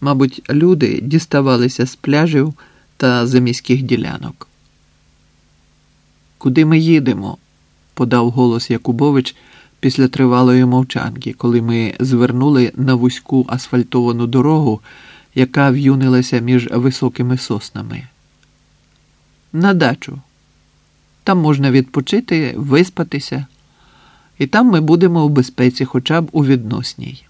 Мабуть, люди діставалися з пляжів та заміських ділянок. Куди ми їдемо? подав голос Якубович після тривалої мовчанки, коли ми звернули на вузьку асфальтовану дорогу, яка в'юнилася між високими соснами. На дачу. Там можна відпочити, виспатися, і там ми будемо в безпеці, хоча б у відносній.